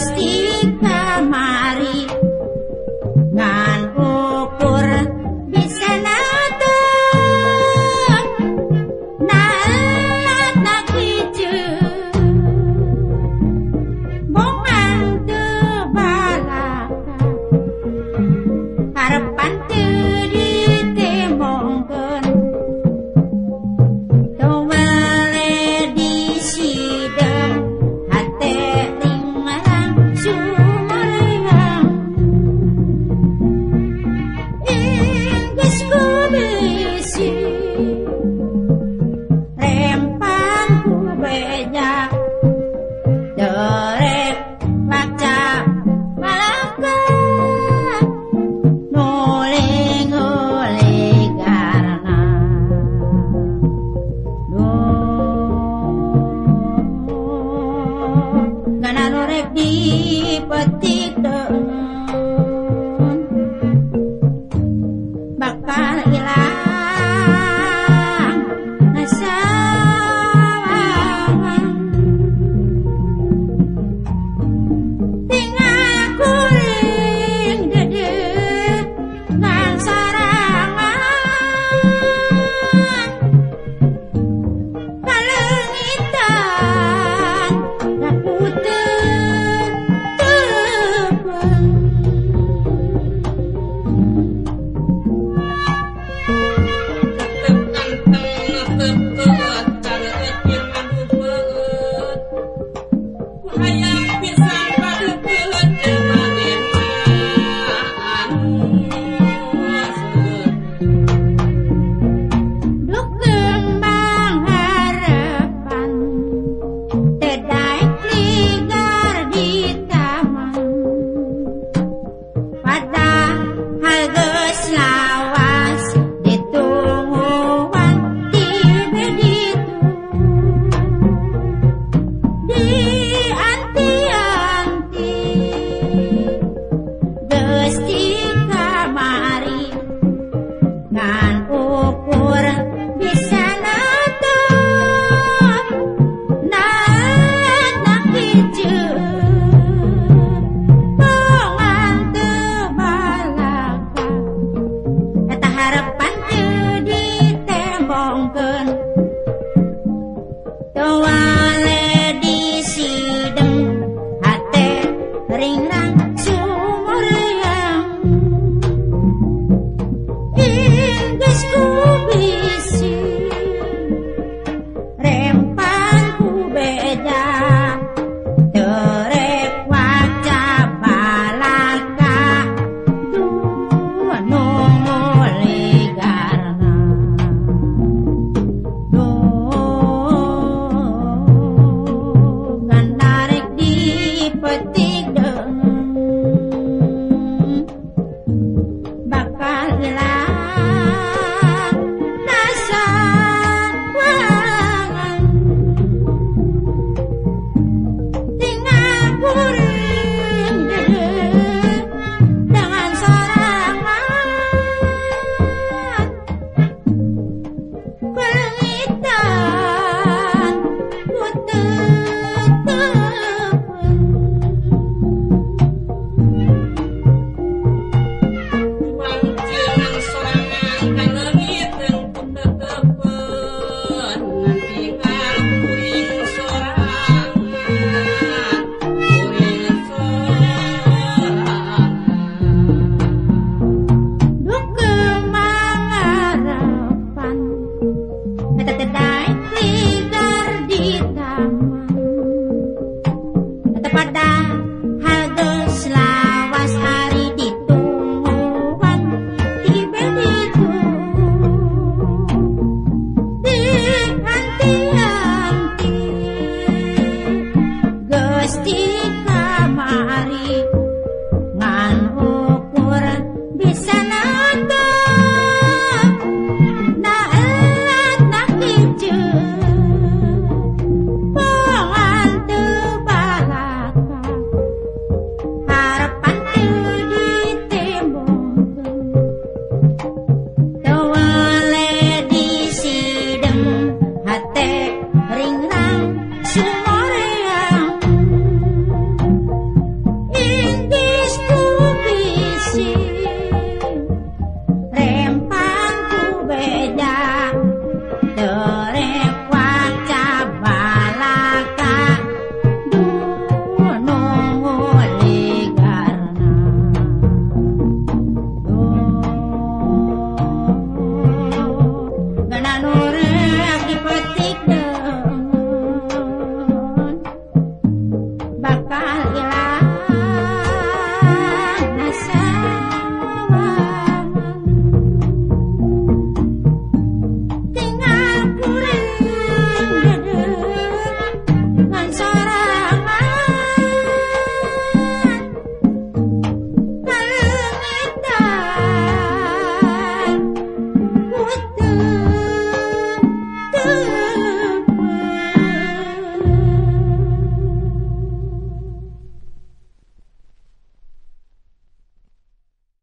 plastic 可以啦。Thank you. The